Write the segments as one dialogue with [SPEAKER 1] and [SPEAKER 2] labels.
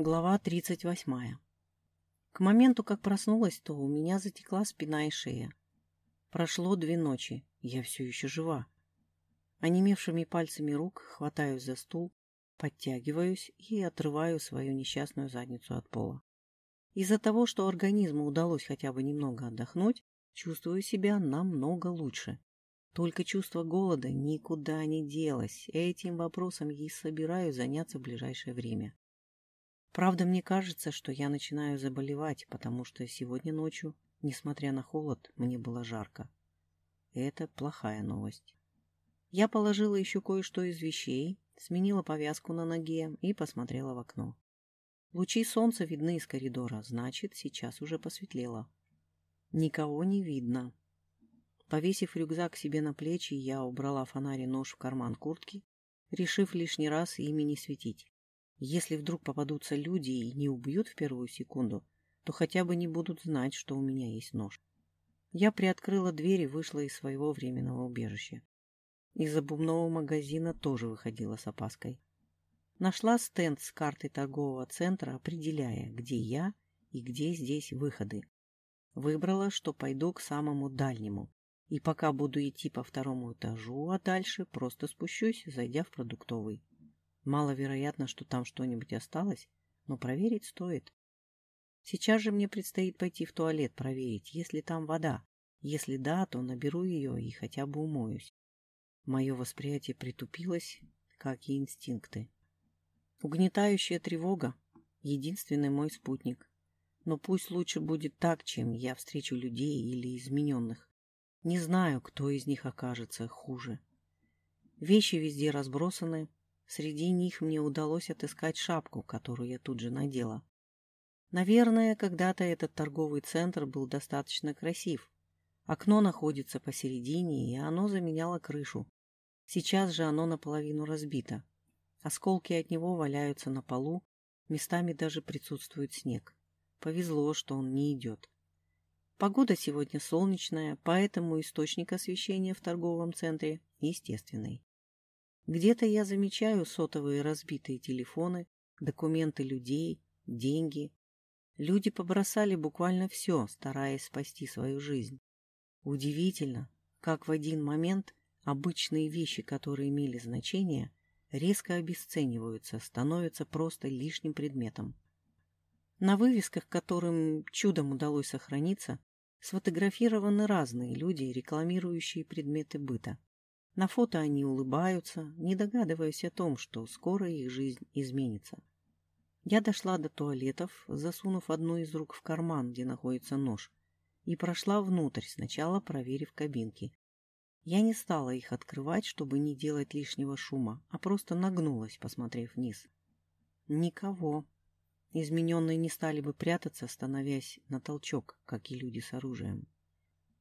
[SPEAKER 1] Глава 38. К моменту, как проснулась, то у меня затекла спина и шея. Прошло две ночи, я все еще жива. Онемевшими пальцами рук хватаюсь за стул, подтягиваюсь и отрываю свою несчастную задницу от пола. Из-за того, что организму удалось хотя бы немного отдохнуть, чувствую себя намного лучше. Только чувство голода никуда не делось. Этим вопросом и собираюсь заняться в ближайшее время. Правда, мне кажется, что я начинаю заболевать, потому что сегодня ночью, несмотря на холод, мне было жарко. Это плохая новость. Я положила еще кое-что из вещей, сменила повязку на ноге и посмотрела в окно. Лучи солнца видны из коридора, значит, сейчас уже посветлело. Никого не видно. Повесив рюкзак себе на плечи, я убрала фонарь и нож в карман куртки, решив лишний раз ими не светить. Если вдруг попадутся люди и не убьют в первую секунду, то хотя бы не будут знать, что у меня есть нож. Я приоткрыла дверь и вышла из своего временного убежища. Из обувного магазина тоже выходила с опаской. Нашла стенд с картой торгового центра, определяя, где я и где здесь выходы. Выбрала, что пойду к самому дальнему. И пока буду идти по второму этажу, а дальше просто спущусь, зайдя в продуктовый. Маловероятно, что там что-нибудь осталось, но проверить стоит. Сейчас же мне предстоит пойти в туалет проверить, есть ли там вода. Если да, то наберу ее и хотя бы умоюсь. Мое восприятие притупилось, как и инстинкты. Угнетающая тревога — единственный мой спутник. Но пусть лучше будет так, чем я встречу людей или измененных. Не знаю, кто из них окажется хуже. Вещи везде разбросаны, Среди них мне удалось отыскать шапку, которую я тут же надела. Наверное, когда-то этот торговый центр был достаточно красив. Окно находится посередине, и оно заменяло крышу. Сейчас же оно наполовину разбито. Осколки от него валяются на полу, местами даже присутствует снег. Повезло, что он не идет. Погода сегодня солнечная, поэтому источник освещения в торговом центре естественный. Где-то я замечаю сотовые разбитые телефоны, документы людей, деньги. Люди побросали буквально все, стараясь спасти свою жизнь. Удивительно, как в один момент обычные вещи, которые имели значение, резко обесцениваются, становятся просто лишним предметом. На вывесках, которым чудом удалось сохраниться, сфотографированы разные люди, рекламирующие предметы быта. На фото они улыбаются, не догадываясь о том, что скоро их жизнь изменится. Я дошла до туалетов, засунув одну из рук в карман, где находится нож, и прошла внутрь, сначала проверив кабинки. Я не стала их открывать, чтобы не делать лишнего шума, а просто нагнулась, посмотрев вниз. Никого. Измененные не стали бы прятаться, становясь на толчок, как и люди с оружием.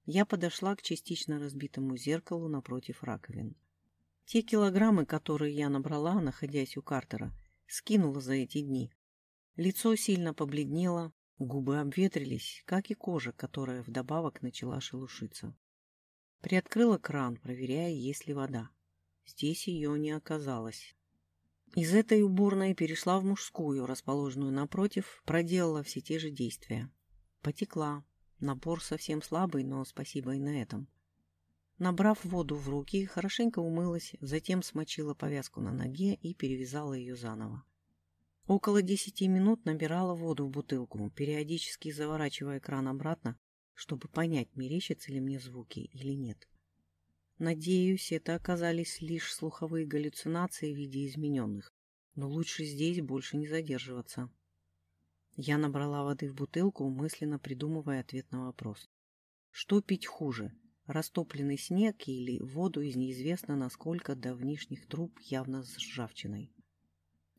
[SPEAKER 1] Я подошла к частично разбитому зеркалу напротив раковин. Те килограммы, которые я набрала, находясь у Картера, скинула за эти дни. Лицо сильно побледнело, губы обветрились, как и кожа, которая вдобавок начала шелушиться. Приоткрыла кран, проверяя, есть ли вода. Здесь ее не оказалось. Из этой уборной перешла в мужскую, расположенную напротив, проделала все те же действия. Потекла, Напор совсем слабый, но спасибо и на этом. Набрав воду в руки, хорошенько умылась, затем смочила повязку на ноге и перевязала ее заново. Около десяти минут набирала воду в бутылку, периодически заворачивая кран обратно, чтобы понять, мерещатся ли мне звуки или нет. Надеюсь, это оказались лишь слуховые галлюцинации в виде измененных, но лучше здесь больше не задерживаться. Я набрала воды в бутылку, мысленно придумывая ответ на вопрос. Что пить хуже, растопленный снег или воду из неизвестно насколько давнишних труб явно с ржавчиной?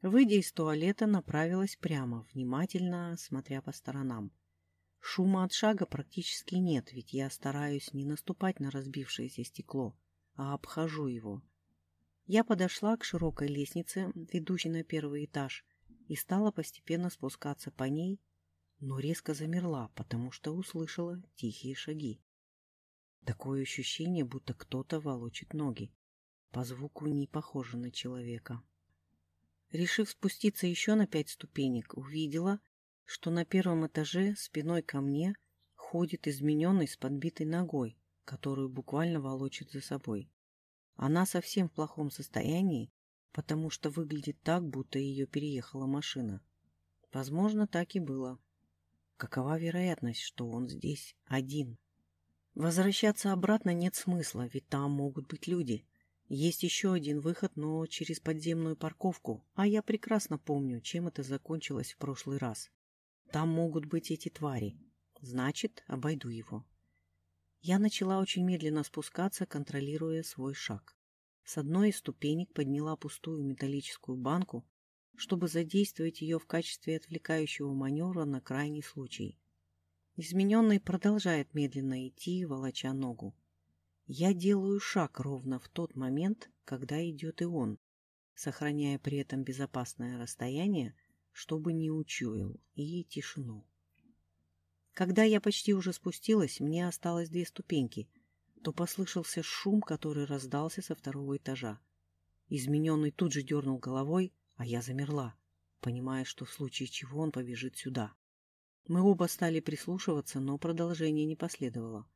[SPEAKER 1] Выйдя из туалета, направилась прямо, внимательно смотря по сторонам. Шума от шага практически нет, ведь я стараюсь не наступать на разбившееся стекло, а обхожу его. Я подошла к широкой лестнице, ведущей на первый этаж, и стала постепенно спускаться по ней, но резко замерла, потому что услышала тихие шаги. Такое ощущение, будто кто-то волочит ноги. По звуку не похоже на человека. Решив спуститься еще на пять ступенек, увидела, что на первом этаже спиной ко мне ходит измененный с подбитой ногой, которую буквально волочит за собой. Она совсем в плохом состоянии, потому что выглядит так, будто ее переехала машина. Возможно, так и было. Какова вероятность, что он здесь один? Возвращаться обратно нет смысла, ведь там могут быть люди. Есть еще один выход, но через подземную парковку, а я прекрасно помню, чем это закончилось в прошлый раз. Там могут быть эти твари. Значит, обойду его. Я начала очень медленно спускаться, контролируя свой шаг. С одной из ступенек подняла пустую металлическую банку, чтобы задействовать ее в качестве отвлекающего маневра на крайний случай. Измененный продолжает медленно идти, волоча ногу. Я делаю шаг ровно в тот момент, когда идет и он, сохраняя при этом безопасное расстояние, чтобы не учуял, и тишину. Когда я почти уже спустилась, мне осталось две ступеньки, то послышался шум, который раздался со второго этажа. Измененный тут же дернул головой, а я замерла, понимая, что в случае чего он побежит сюда. Мы оба стали прислушиваться, но продолжение не последовало.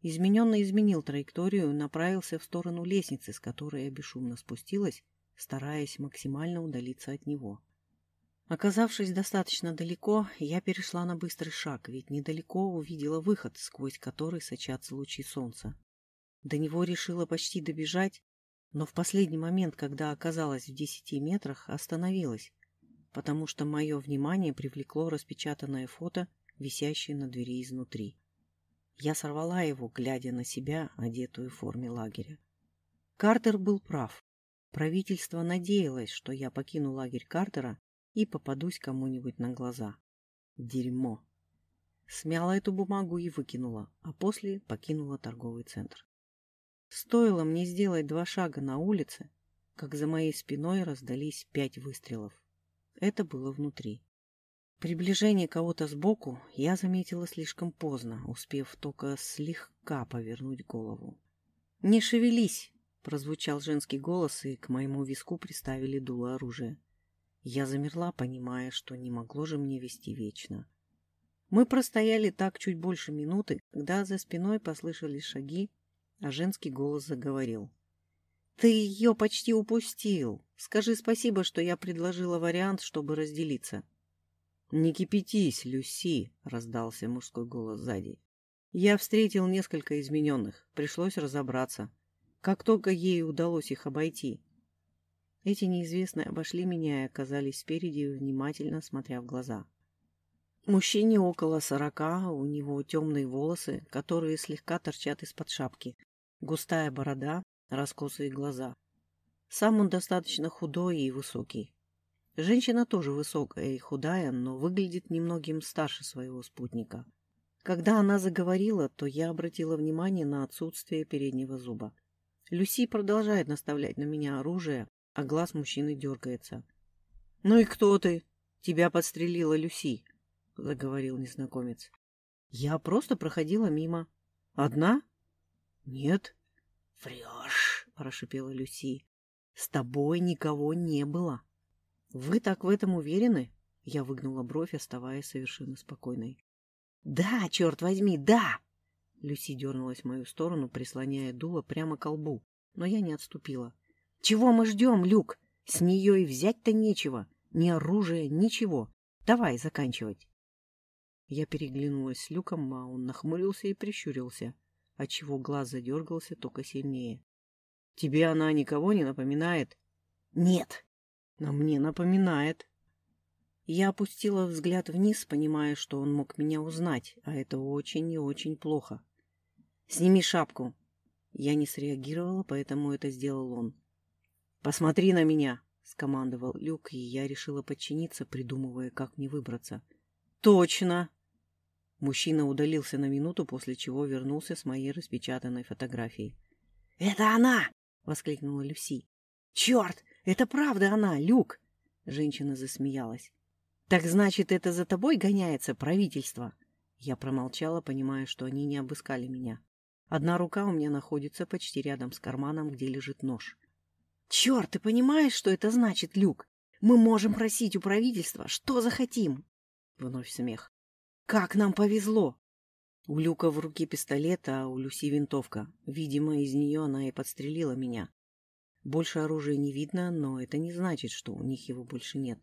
[SPEAKER 1] Измененно изменил траекторию направился в сторону лестницы, с которой я бесшумно спустилась, стараясь максимально удалиться от него. Оказавшись достаточно далеко, я перешла на быстрый шаг, ведь недалеко увидела выход, сквозь который сочатся лучи солнца. До него решила почти добежать, но в последний момент, когда оказалась в десяти метрах, остановилась, потому что мое внимание привлекло распечатанное фото, висящее на двери изнутри. Я сорвала его, глядя на себя, одетую в форме лагеря. Картер был прав. Правительство надеялось, что я покину лагерь Картера и попадусь кому-нибудь на глаза. Дерьмо. Смяла эту бумагу и выкинула, а после покинула торговый центр. Стоило мне сделать два шага на улице, как за моей спиной раздались пять выстрелов. Это было внутри. Приближение кого-то сбоку я заметила слишком поздно, успев только слегка повернуть голову. «Не шевелись!» — прозвучал женский голос, и к моему виску приставили дуло оружия. Я замерла, понимая, что не могло же мне вести вечно. Мы простояли так чуть больше минуты, когда за спиной послышались шаги, а женский голос заговорил. «Ты ее почти упустил! Скажи спасибо, что я предложила вариант, чтобы разделиться». «Не кипятись, Люси!» — раздался мужской голос сзади. «Я встретил несколько измененных. Пришлось разобраться. Как только ей удалось их обойти». Эти неизвестные обошли меня и оказались спереди, внимательно смотря в глаза. Мужчине около сорока, у него темные волосы, которые слегка торчат из-под шапки, густая борода, раскосые глаза. Сам он достаточно худой и высокий. Женщина тоже высокая и худая, но выглядит немногим старше своего спутника. Когда она заговорила, то я обратила внимание на отсутствие переднего зуба. Люси продолжает наставлять на меня оружие, а глаз мужчины дергается. — Ну и кто ты? Тебя подстрелила Люси, — заговорил незнакомец. — Я просто проходила мимо. — Одна? — Нет. — Врешь, — прошипела Люси. — С тобой никого не было. — «Вы так в этом уверены?» Я выгнула бровь, оставаясь совершенно спокойной. «Да, черт возьми, да!» Люси дернулась в мою сторону, прислоняя дуло прямо к лбу, но я не отступила. «Чего мы ждем, Люк? С нее и взять-то нечего. Ни оружия, ничего. Давай заканчивать». Я переглянулась с Люком, а он нахмурился и прищурился, отчего глаз задергался только сильнее. «Тебе она никого не напоминает?» «Нет!» но мне напоминает. Я опустила взгляд вниз, понимая, что он мог меня узнать, а это очень и очень плохо. «Сними шапку!» Я не среагировала, поэтому это сделал он. «Посмотри на меня!» — скомандовал Люк, и я решила подчиниться, придумывая, как мне выбраться. «Точно!» Мужчина удалился на минуту, после чего вернулся с моей распечатанной фотографией. «Это она!» — воскликнула Люси. «Черт! Это правда она, Люк!» Женщина засмеялась. «Так значит, это за тобой гоняется правительство?» Я промолчала, понимая, что они не обыскали меня. Одна рука у меня находится почти рядом с карманом, где лежит нож. «Черт, ты понимаешь, что это значит, Люк? Мы можем просить у правительства, что захотим. Вновь смех. Как нам повезло! У Люка в руке пистолет, а у Люси винтовка. Видимо, из нее она и подстрелила меня. Больше оружия не видно, но это не значит, что у них его больше нет.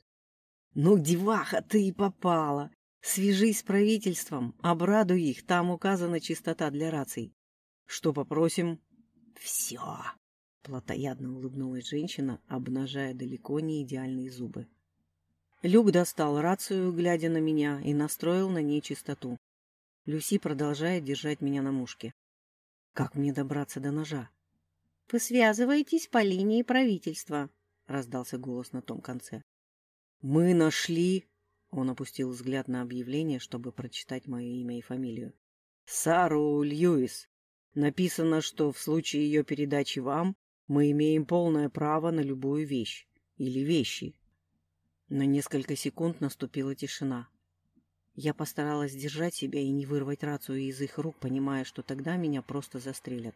[SPEAKER 1] Ну, деваха, ты и попала! Свяжись с правительством, обрадуй их, там указана чистота для раций. Что попросим? Все. Платоядно улыбнулась женщина, обнажая далеко не идеальные зубы. Люк достал рацию, глядя на меня, и настроил на ней чистоту. Люси продолжает держать меня на мушке. Как мне добраться до ножа? — Вы связываетесь по линии правительства, — раздался голос на том конце. — Мы нашли... Он опустил взгляд на объявление, чтобы прочитать мое имя и фамилию. «Сару Льюис. Написано, что в случае ее передачи вам мы имеем полное право на любую вещь. Или вещи». На несколько секунд наступила тишина. Я постаралась держать себя и не вырвать рацию из их рук, понимая, что тогда меня просто застрелят.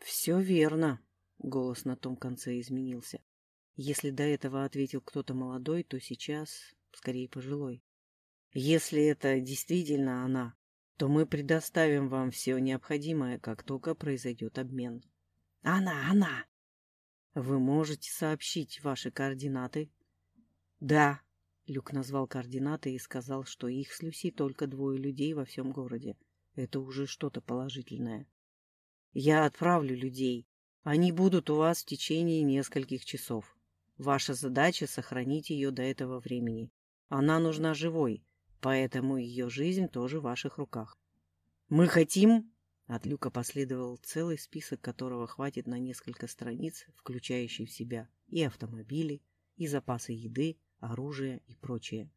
[SPEAKER 1] «Все верно», — голос на том конце изменился. Если до этого ответил кто-то молодой, то сейчас скорее пожилой. Если это действительно она, то мы предоставим вам все необходимое, как только произойдет обмен. Она, она! Вы можете сообщить ваши координаты? Да. Люк назвал координаты и сказал, что их с Люси только двое людей во всем городе. Это уже что-то положительное. Я отправлю людей. Они будут у вас в течение нескольких часов. Ваша задача — сохранить ее до этого времени. Она нужна живой, поэтому ее жизнь тоже в ваших руках. Мы хотим... От Люка последовал целый список, которого хватит на несколько страниц, включающий в себя и автомобили, и запасы еды, оружия и прочее.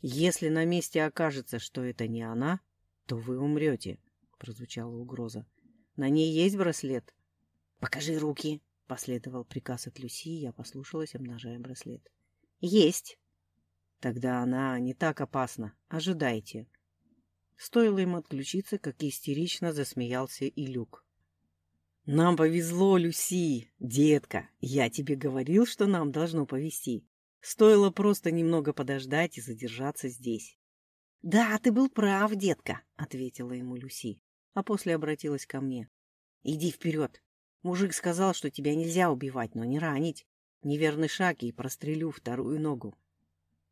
[SPEAKER 1] «Если на месте окажется, что это не она, то вы умрете», — прозвучала угроза. «На ней есть браслет?» «Покажи руки», — последовал приказ от Люси, я послушалась, обнажая браслет. «Есть», Тогда она не так опасна. Ожидайте. Стоило им отключиться, как истерично засмеялся и Люк. «Нам повезло, Люси! Детка, я тебе говорил, что нам должно повезти. Стоило просто немного подождать и задержаться здесь». «Да, ты был прав, детка», — ответила ему Люси, а после обратилась ко мне. «Иди вперед. Мужик сказал, что тебя нельзя убивать, но не ранить. Неверный шаг и прострелю вторую ногу.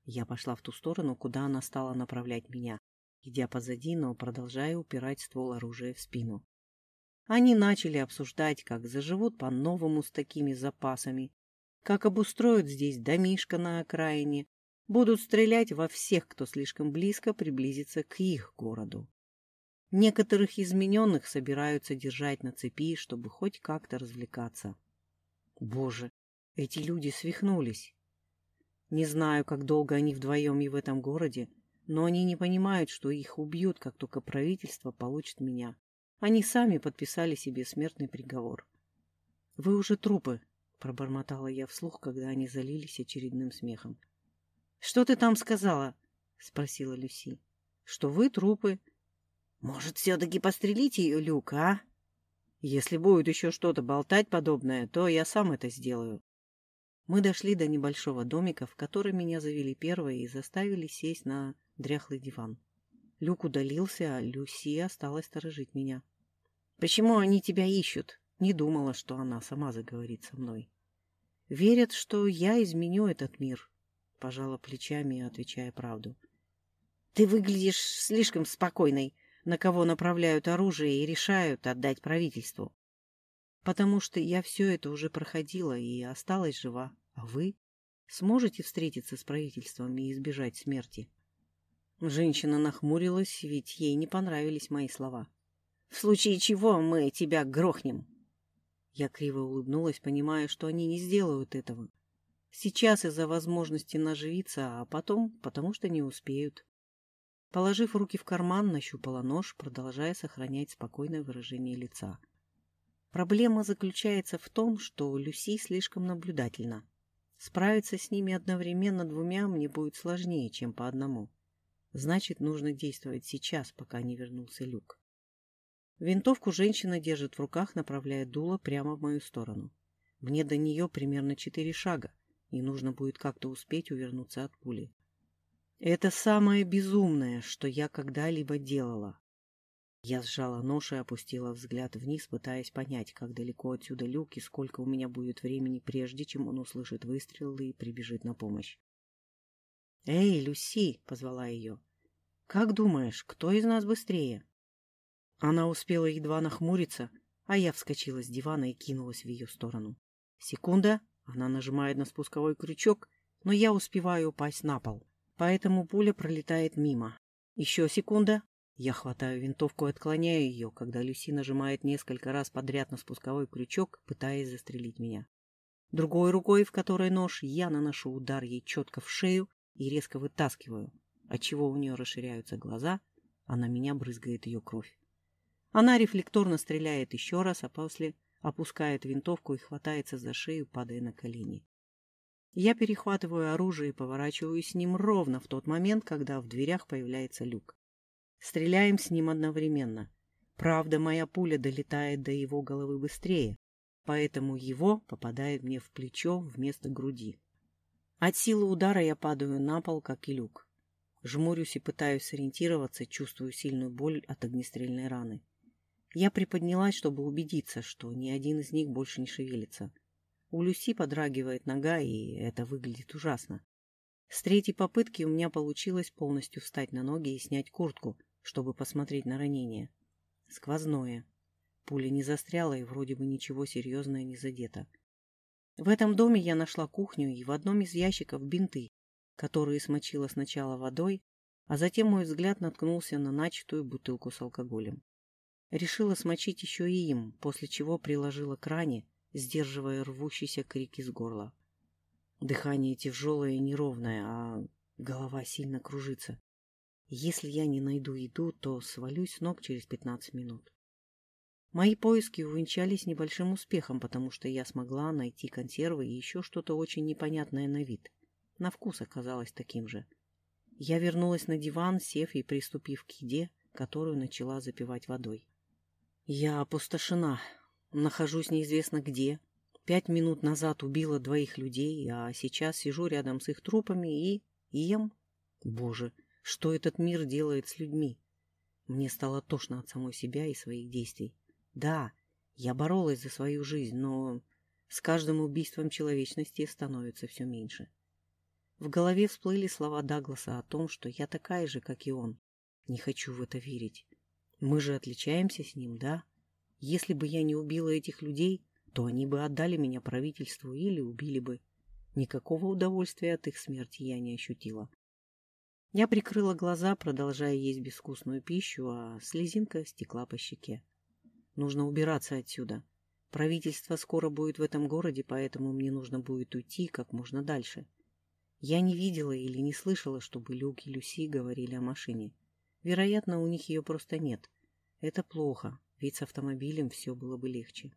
[SPEAKER 1] Я пошла в ту сторону, куда она стала направлять меня, идя позади, но продолжая упирать ствол оружия в спину. Они начали обсуждать, как заживут по-новому с такими запасами, как обустроят здесь домишко на окраине, будут стрелять во всех, кто слишком близко приблизится к их городу. Некоторых измененных собираются держать на цепи, чтобы хоть как-то развлекаться. Боже, эти люди свихнулись. Не знаю, как долго они вдвоем и в этом городе, но они не понимают, что их убьют, как только правительство получит меня. Они сами подписали себе смертный приговор. — Вы уже трупы, — пробормотала я вслух, когда они залились очередным смехом. — Что ты там сказала? — спросила Люси. — Что вы трупы. — Может, все-таки пострелите ее, Люк, а? Если будет еще что-то болтать подобное, то я сам это сделаю. Мы дошли до небольшого домика, в который меня завели первые и заставили сесть на дряхлый диван. Люк удалился, а Люси осталась сторожить меня. «Почему они тебя ищут?» Не думала, что она сама заговорит со мной. «Верят, что я изменю этот мир», — пожала плечами, отвечая правду. «Ты выглядишь слишком спокойной, на кого направляют оружие и решают отдать правительству. Потому что я все это уже проходила и осталась жива. А вы сможете встретиться с правительством и избежать смерти? Женщина нахмурилась, ведь ей не понравились мои слова. В случае чего мы тебя грохнем. Я криво улыбнулась, понимая, что они не сделают этого. Сейчас из-за возможности наживиться, а потом, потому что не успеют. Положив руки в карман, нащупала нож, продолжая сохранять спокойное выражение лица. Проблема заключается в том, что Люси слишком наблюдательна. Справиться с ними одновременно двумя мне будет сложнее, чем по одному. Значит, нужно действовать сейчас, пока не вернулся Люк. Винтовку женщина держит в руках, направляя дуло прямо в мою сторону. Мне до нее примерно четыре шага. и нужно будет как-то успеть увернуться от пули. Это самое безумное, что я когда-либо делала. Я сжала нож и опустила взгляд вниз, пытаясь понять, как далеко отсюда люк и сколько у меня будет времени, прежде чем он услышит выстрелы и прибежит на помощь. «Эй, Люси!» — позвала ее. «Как думаешь, кто из нас быстрее?» Она успела едва нахмуриться, а я вскочила с дивана и кинулась в ее сторону. Секунда, она нажимает на спусковой крючок, но я успеваю упасть на пол, поэтому пуля пролетает мимо. Еще секунда, я хватаю винтовку и отклоняю ее, когда Люси нажимает несколько раз подряд на спусковой крючок, пытаясь застрелить меня. Другой рукой, в которой нож, я наношу удар ей четко в шею и резко вытаскиваю, отчего у нее расширяются глаза, а на меня брызгает ее кровь. Она рефлекторно стреляет еще раз, а после опускает винтовку и хватается за шею, падая на колени. Я перехватываю оружие и поворачиваюсь с ним ровно в тот момент, когда в дверях появляется люк. Стреляем с ним одновременно. Правда, моя пуля долетает до его головы быстрее, поэтому его попадает мне в плечо вместо груди. От силы удара я падаю на пол, как и люк. Жмурюсь и пытаюсь сориентироваться, чувствую сильную боль от огнестрельной раны. Я приподнялась, чтобы убедиться, что ни один из них больше не шевелится. У Люси подрагивает нога, и это выглядит ужасно. С третьей попытки у меня получилось полностью встать на ноги и снять куртку, чтобы посмотреть на ранение. Сквозное. Пуля не застряла, и вроде бы ничего серьезное не задето. В этом доме я нашла кухню и в одном из ящиков бинты, которые смочила сначала водой, а затем мой взгляд наткнулся на начатую бутылку с алкоголем. Решила смочить еще и им, после чего приложила к ране, сдерживая рвущийся крик из горла. Дыхание тяжелое и неровное, а голова сильно кружится. Если я не найду еду, то свалюсь ног через пятнадцать минут. Мои поиски увенчались небольшим успехом, потому что я смогла найти консервы и еще что-то очень непонятное на вид. На вкус оказалось таким же. Я вернулась на диван, сев и приступив к еде, которую начала запивать водой. Я опустошена. Нахожусь неизвестно где. Пять минут назад убила двоих людей, а сейчас сижу рядом с их трупами и... ем. Боже, что этот мир делает с людьми? Мне стало тошно от самой себя и своих действий. Да, я боролась за свою жизнь, но с каждым убийством человечности становится все меньше. В голове всплыли слова Дагласа о том, что я такая же, как и он. Не хочу в это верить. Мы же отличаемся с ним, да? Если бы я не убила этих людей, то они бы отдали меня правительству или убили бы. Никакого удовольствия от их смерти я не ощутила. Я прикрыла глаза, продолжая есть безвкусную пищу, а слезинка стекла по щеке. Нужно убираться отсюда. Правительство скоро будет в этом городе, поэтому мне нужно будет уйти как можно дальше. Я не видела или не слышала, чтобы Люк и Люси говорили о машине. Вероятно, у них ее просто нет. Это плохо, ведь с автомобилем все было бы легче.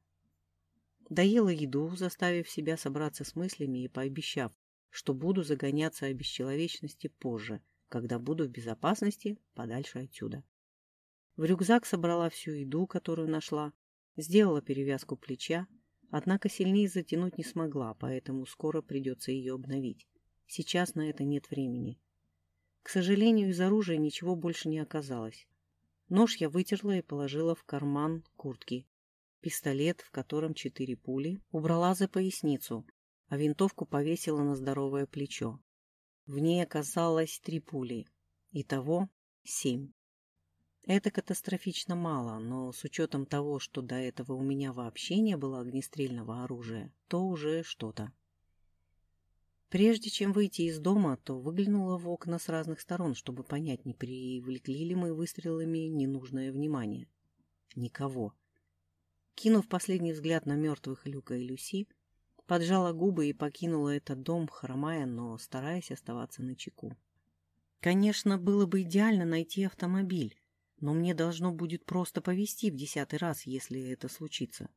[SPEAKER 1] Доела еду, заставив себя собраться с мыслями и пообещав, что буду загоняться о бесчеловечности позже, когда буду в безопасности подальше отсюда. В рюкзак собрала всю еду, которую нашла, сделала перевязку плеча, однако сильнее затянуть не смогла, поэтому скоро придется ее обновить. Сейчас на это нет времени. К сожалению, из оружия ничего больше не оказалось. Нож я вытерла и положила в карман куртки. Пистолет, в котором четыре пули, убрала за поясницу, а винтовку повесила на здоровое плечо. В ней оказалось три пули. Итого семь. Это катастрофично мало, но с учетом того, что до этого у меня вообще не было огнестрельного оружия, то уже что-то. Прежде чем выйти из дома, то выглянула в окна с разных сторон, чтобы понять, не привлекли ли мы выстрелами ненужное внимание. Никого. Кинув последний взгляд на мертвых Люка и Люси, поджала губы и покинула этот дом, хромая, но стараясь оставаться на чеку. Конечно, было бы идеально найти автомобиль, но мне должно будет просто повезти в десятый раз, если это случится.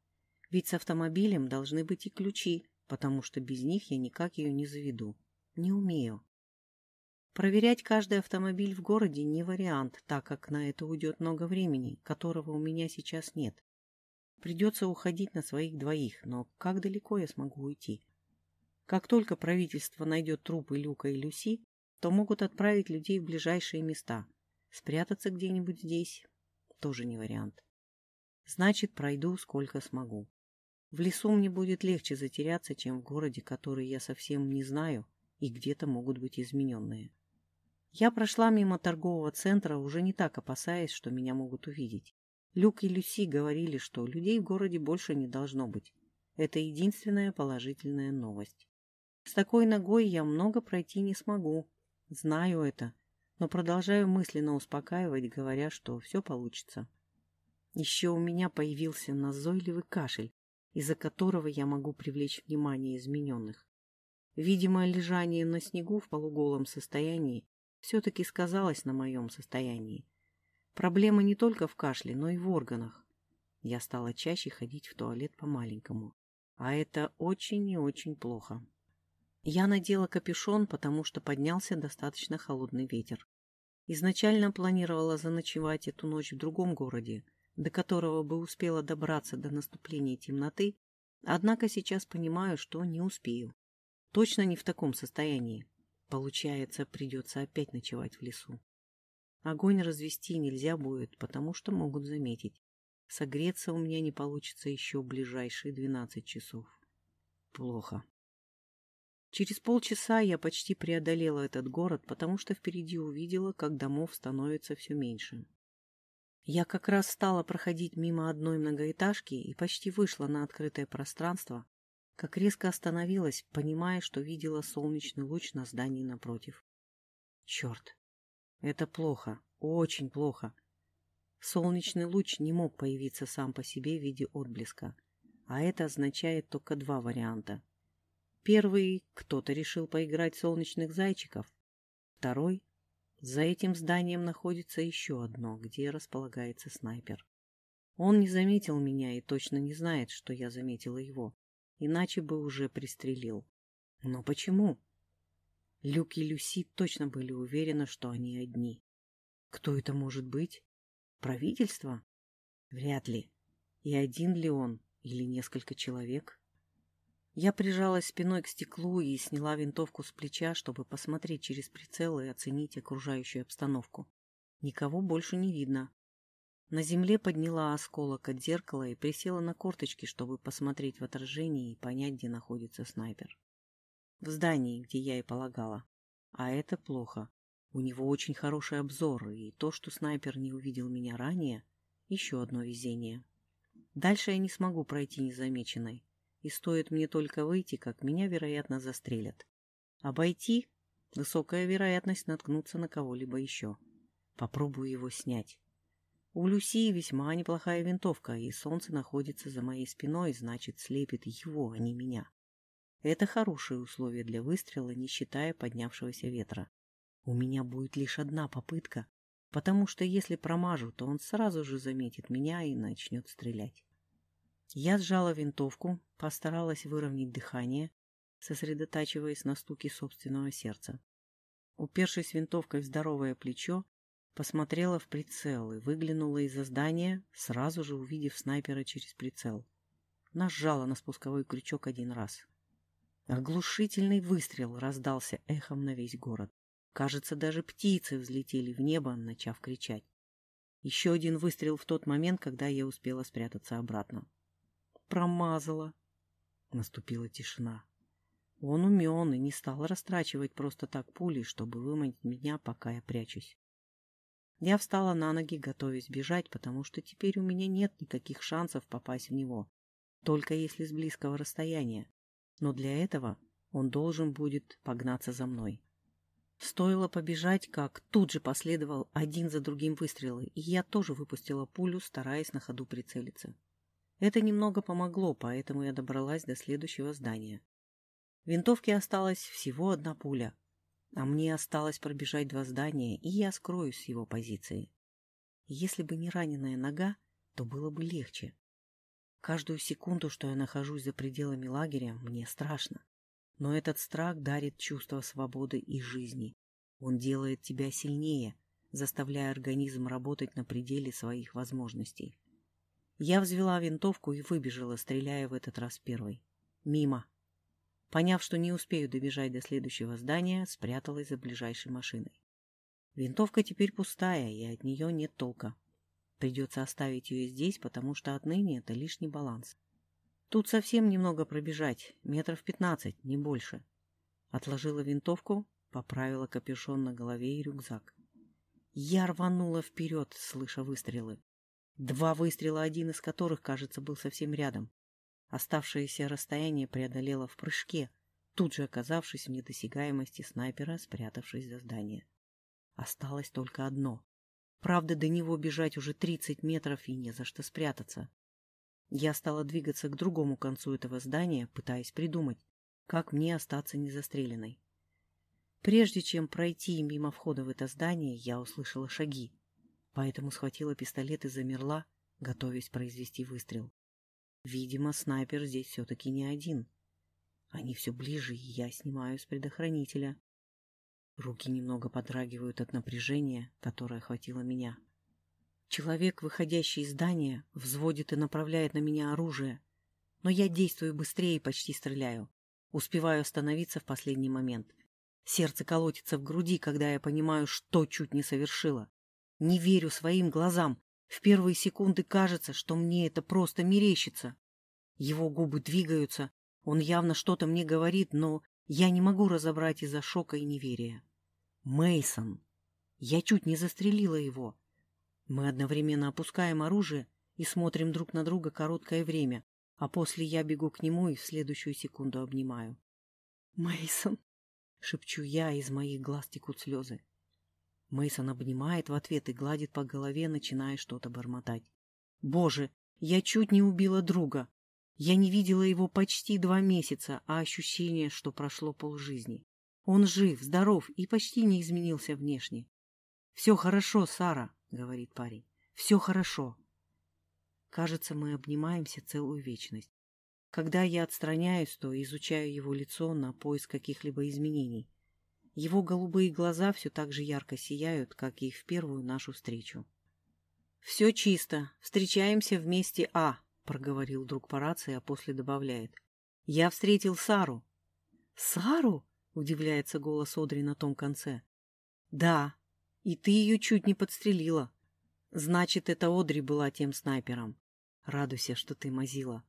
[SPEAKER 1] Ведь с автомобилем должны быть и ключи, потому что без них я никак ее не заведу. Не умею. Проверять каждый автомобиль в городе не вариант, так как на это уйдет много времени, которого у меня сейчас нет. Придется уходить на своих двоих, но как далеко я смогу уйти? Как только правительство найдет трупы Люка и Люси, то могут отправить людей в ближайшие места. Спрятаться где-нибудь здесь тоже не вариант. Значит, пройду сколько смогу. В лесу мне будет легче затеряться, чем в городе, который я совсем не знаю и где-то могут быть измененные. Я прошла мимо торгового центра, уже не так опасаясь, что меня могут увидеть. Люк и Люси говорили, что людей в городе больше не должно быть. Это единственная положительная новость. С такой ногой я много пройти не смогу. Знаю это, но продолжаю мысленно успокаивать, говоря, что все получится. Еще у меня появился назойливый кашель, из-за которого я могу привлечь внимание измененных. Видимо, лежание на снегу в полуголом состоянии все-таки сказалось на моем состоянии. Проблема не только в кашле, но и в органах. Я стала чаще ходить в туалет по-маленькому. А это очень и очень плохо. Я надела капюшон, потому что поднялся достаточно холодный ветер. Изначально планировала заночевать эту ночь в другом городе, до которого бы успела добраться до наступления темноты, однако сейчас понимаю, что не успею. Точно не в таком состоянии. Получается, придется опять ночевать в лесу. Огонь развести нельзя будет, потому что могут заметить. Согреться у меня не получится еще ближайшие двенадцать часов. Плохо. Через полчаса я почти преодолела этот город, потому что впереди увидела, как домов становится все меньше. Я как раз стала проходить мимо одной многоэтажки и почти вышла на открытое пространство, как резко остановилась, понимая, что видела солнечный луч на здании напротив. Черт! Это плохо, очень плохо. Солнечный луч не мог появиться сам по себе в виде отблеска, а это означает только два варианта — Первый — кто-то решил поиграть солнечных зайчиков. Второй — за этим зданием находится еще одно, где располагается снайпер. Он не заметил меня и точно не знает, что я заметила его, иначе бы уже пристрелил. Но почему? Люк и Люси точно были уверены, что они одни. Кто это может быть? Правительство? Вряд ли. И один ли он, или несколько человек? Я прижалась спиной к стеклу и сняла винтовку с плеча, чтобы посмотреть через прицел и оценить окружающую обстановку. Никого больше не видно. На земле подняла осколок от зеркала и присела на корточки, чтобы посмотреть в отражение и понять, где находится снайпер. В здании, где я и полагала. А это плохо. У него очень хороший обзор, и то, что снайпер не увидел меня ранее, еще одно везение. Дальше я не смогу пройти незамеченной и стоит мне только выйти, как меня, вероятно, застрелят. Обойти — высокая вероятность наткнуться на кого-либо еще. Попробую его снять. У Люси весьма неплохая винтовка, и солнце находится за моей спиной, значит, слепит его, а не меня. Это хорошие условия для выстрела, не считая поднявшегося ветра. У меня будет лишь одна попытка, потому что если промажу, то он сразу же заметит меня и начнет стрелять. Я сжала винтовку, постаралась выровнять дыхание, сосредотачиваясь на стуке собственного сердца. Упершись винтовкой в здоровое плечо, посмотрела в прицел и выглянула из-за здания, сразу же увидев снайпера через прицел. Нажала на спусковой крючок один раз. Оглушительный выстрел раздался эхом на весь город. Кажется, даже птицы взлетели в небо, начав кричать. Еще один выстрел в тот момент, когда я успела спрятаться обратно. Промазала. Наступила тишина. Он умен и не стал растрачивать просто так пули, чтобы выманить меня, пока я прячусь. Я встала на ноги, готовясь бежать, потому что теперь у меня нет никаких шансов попасть в него, только если с близкого расстояния. Но для этого он должен будет погнаться за мной. Стоило побежать, как тут же последовал один за другим выстрелы, и я тоже выпустила пулю, стараясь на ходу прицелиться. Это немного помогло, поэтому я добралась до следующего здания. Винтовке осталась всего одна пуля, а мне осталось пробежать два здания, и я скроюсь с его позиции. Если бы не раненая нога, то было бы легче. Каждую секунду, что я нахожусь за пределами лагеря, мне страшно. Но этот страх дарит чувство свободы и жизни. Он делает тебя сильнее, заставляя организм работать на пределе своих возможностей. Я взвела винтовку и выбежала, стреляя в этот раз первой. Мимо. Поняв, что не успею добежать до следующего здания, спряталась за ближайшей машиной. Винтовка теперь пустая, и от нее нет толка. Придется оставить ее здесь, потому что отныне это лишний баланс. Тут совсем немного пробежать, метров пятнадцать, не больше. Отложила винтовку, поправила капюшон на голове и рюкзак. Я рванула вперед, слыша выстрелы. Два выстрела, один из которых, кажется, был совсем рядом. Оставшееся расстояние преодолела в прыжке, тут же оказавшись в недосягаемости снайпера, спрятавшись за здание. Осталось только одно. Правда, до него бежать уже тридцать метров и не за что спрятаться. Я стала двигаться к другому концу этого здания, пытаясь придумать, как мне остаться незастреленной. Прежде чем пройти мимо входа в это здание, я услышала шаги, поэтому схватила пистолет и замерла, готовясь произвести выстрел. Видимо, снайпер здесь все-таки не один. Они все ближе, и я снимаю с предохранителя. Руки немного подрагивают от напряжения, которое охватило меня. Человек, выходящий из здания, взводит и направляет на меня оружие, но я действую быстрее и почти стреляю. Успеваю остановиться в последний момент. Сердце колотится в груди, когда я понимаю, что чуть не совершила. Не верю своим глазам. В первые секунды кажется, что мне это просто мерещится. Его губы двигаются, он явно что-то мне говорит, но я не могу разобрать из-за шока и неверия. Мейсон. Я чуть не застрелила его. Мы одновременно опускаем оружие и смотрим друг на друга короткое время, а после я бегу к нему и в следующую секунду обнимаю. Мейсон, шепчу я, из моих глаз текут слезы. Мейсон обнимает в ответ и гладит по голове, начиная что-то бормотать. Боже, я чуть не убила друга. Я не видела его почти два месяца, а ощущение, что прошло полжизни. Он жив, здоров и почти не изменился внешне. — Все хорошо, Сара, — говорит парень. — Все хорошо. Кажется, мы обнимаемся целую вечность. Когда я отстраняюсь, то изучаю его лицо на поиск каких-либо изменений. Его голубые глаза все так же ярко сияют, как и в первую нашу встречу. «Все чисто. Встречаемся вместе, А», — проговорил друг по рации, а после добавляет. «Я встретил Сару». «Сару?» — удивляется голос Одри на том конце. «Да. И ты ее чуть не подстрелила. Значит, это Одри была тем снайпером. Радуйся, что ты мазила».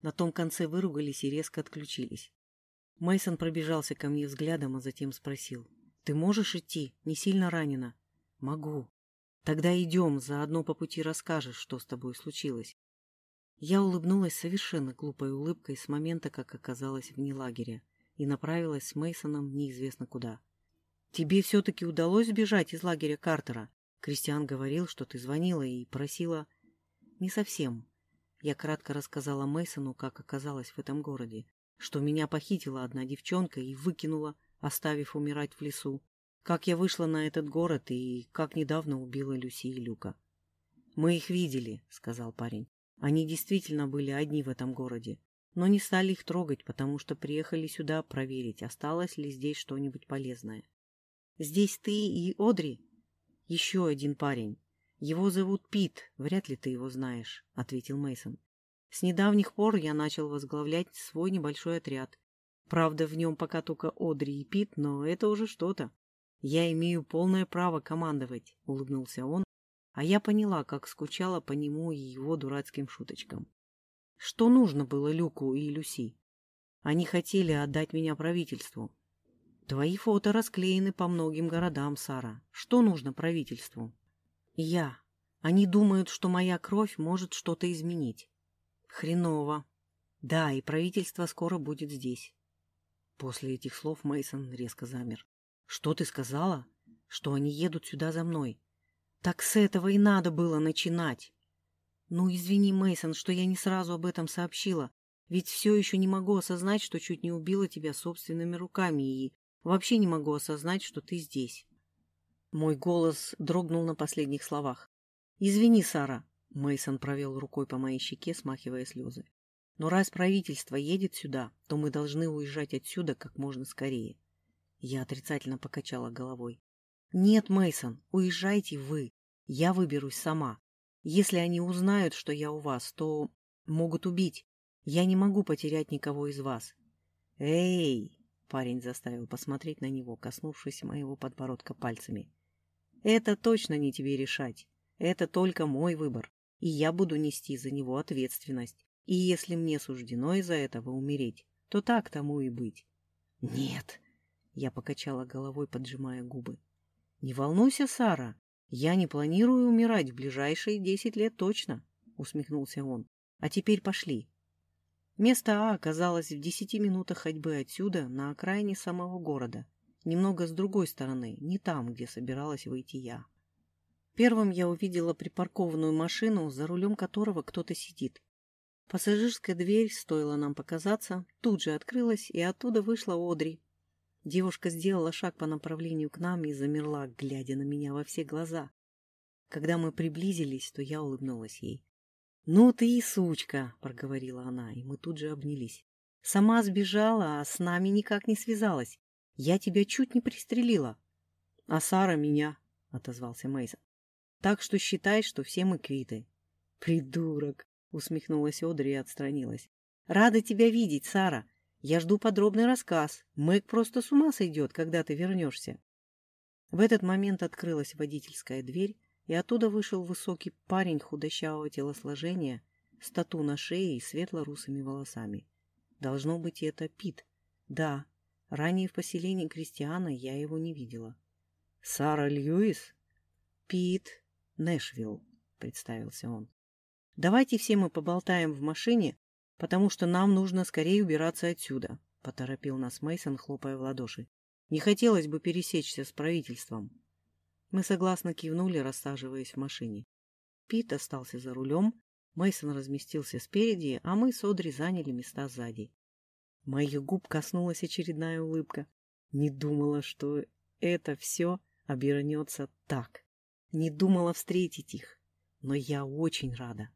[SPEAKER 1] На том конце выругались и резко отключились. Мейсон пробежался ко мне взглядом, а затем спросил. «Ты можешь идти? Не сильно ранена?» «Могу». «Тогда идем, заодно по пути расскажешь, что с тобой случилось». Я улыбнулась совершенно глупой улыбкой с момента, как оказалась вне лагеря, и направилась с Мейсоном неизвестно куда. «Тебе все-таки удалось сбежать из лагеря Картера?» Кристиан говорил, что ты звонила и просила... «Не совсем». Я кратко рассказала Мейсону, как оказалась в этом городе что меня похитила одна девчонка и выкинула, оставив умирать в лесу, как я вышла на этот город и как недавно убила Люси и Люка. «Мы их видели», — сказал парень. «Они действительно были одни в этом городе, но не стали их трогать, потому что приехали сюда проверить, осталось ли здесь что-нибудь полезное. Здесь ты и Одри?» «Еще один парень. Его зовут Пит, вряд ли ты его знаешь», — ответил Мейсон. С недавних пор я начал возглавлять свой небольшой отряд. Правда, в нем пока только Одри и Пит, но это уже что-то. Я имею полное право командовать, — улыбнулся он, а я поняла, как скучала по нему и его дурацким шуточкам. Что нужно было Люку и Люси? Они хотели отдать меня правительству. Твои фото расклеены по многим городам, Сара. Что нужно правительству? Я. Они думают, что моя кровь может что-то изменить. Хреново. Да, и правительство скоро будет здесь. После этих слов Мейсон резко замер. Что ты сказала? Что они едут сюда за мной? Так с этого и надо было начинать. Ну, извини, Мейсон, что я не сразу об этом сообщила. Ведь все еще не могу осознать, что чуть не убила тебя собственными руками, и вообще не могу осознать, что ты здесь. Мой голос дрогнул на последних словах. Извини, Сара, Мейсон провел рукой по моей щеке, смахивая слезы. Но раз правительство едет сюда, то мы должны уезжать отсюда как можно скорее. Я отрицательно покачала головой. Нет, Мейсон, уезжайте вы. Я выберусь сама. Если они узнают, что я у вас, то могут убить. Я не могу потерять никого из вас. «Эй!» — парень заставил посмотреть на него, коснувшись моего подбородка пальцами. «Это точно не тебе решать. Это только мой выбор, и я буду нести за него ответственность. И если мне суждено из-за этого умереть, то так тому и быть». «Нет!» — я покачала головой, поджимая губы. «Не волнуйся, Сара, я не планирую умирать в ближайшие десять лет точно», — усмехнулся он. «А теперь пошли». Место А оказалось в десяти минутах ходьбы отсюда, на окраине самого города, немного с другой стороны, не там, где собиралась выйти я. Первым я увидела припаркованную машину, за рулем которого кто-то сидит. Пассажирская дверь, стоило нам показаться, тут же открылась, и оттуда вышла Одри. Девушка сделала шаг по направлению к нам и замерла, глядя на меня во все глаза. Когда мы приблизились, то я улыбнулась ей. «Ну ты и сучка!» — проговорила она, и мы тут же обнялись. «Сама сбежала, а с нами никак не связалась. Я тебя чуть не пристрелила». «А Сара меня», — отозвался Мейсон. «Так что считай, что все мы квиты». «Придурок!» — усмехнулась Одри и отстранилась. «Рада тебя видеть, Сара. Я жду подробный рассказ. Мэг просто с ума сойдет, когда ты вернешься». В этот момент открылась водительская дверь, и оттуда вышел высокий парень худощавого телосложения, с тату на шее и светло-русыми волосами. Должно быть, это Пит. Да, ранее в поселении крестьяна я его не видела. «Сара Льюис?» «Пит Нэшвилл», — представился он. «Давайте все мы поболтаем в машине, потому что нам нужно скорее убираться отсюда», — поторопил нас Мейсон, хлопая в ладоши. «Не хотелось бы пересечься с правительством». Мы согласно кивнули, рассаживаясь в машине. Пит остался за рулем, Мейсон разместился спереди, а мы с Одри заняли места сзади. Моих губ коснулась очередная улыбка. Не думала, что это все обернется так. Не думала встретить их. Но я очень рада.